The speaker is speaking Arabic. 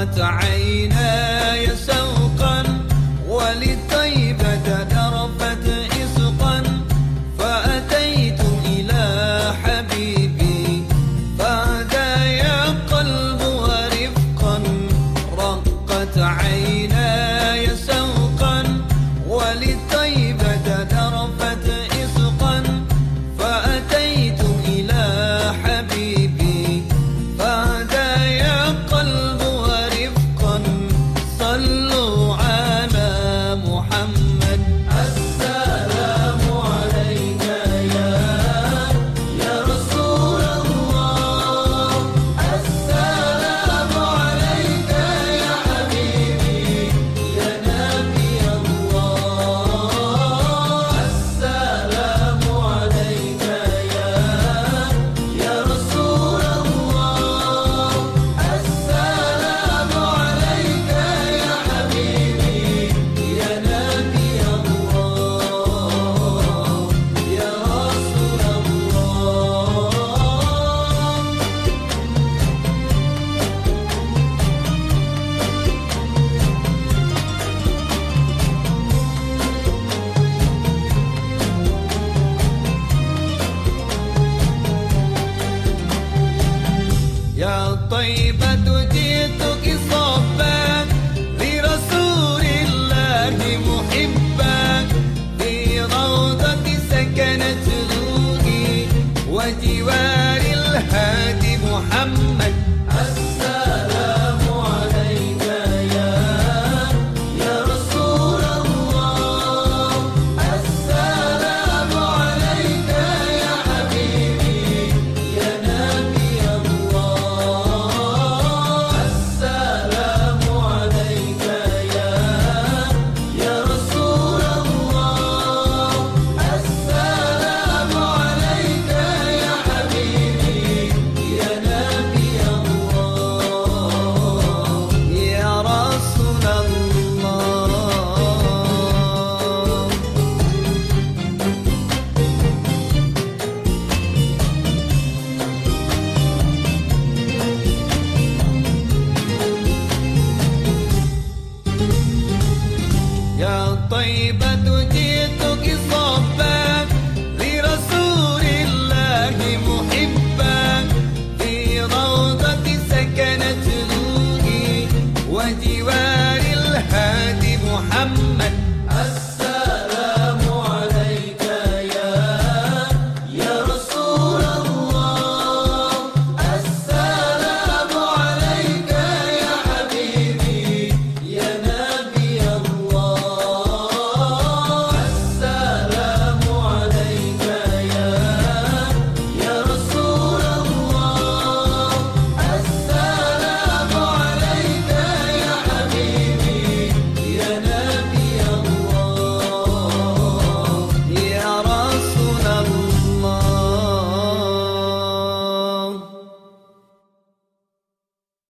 غمضت طيبة جئتك صبا لرسول الله محبا في روضة سكنت روحي وجوار الهادي محمد. طيبة جئتك صبا لرسول الله محبا في روضة سكنت روحي وجوار الهادي محمد.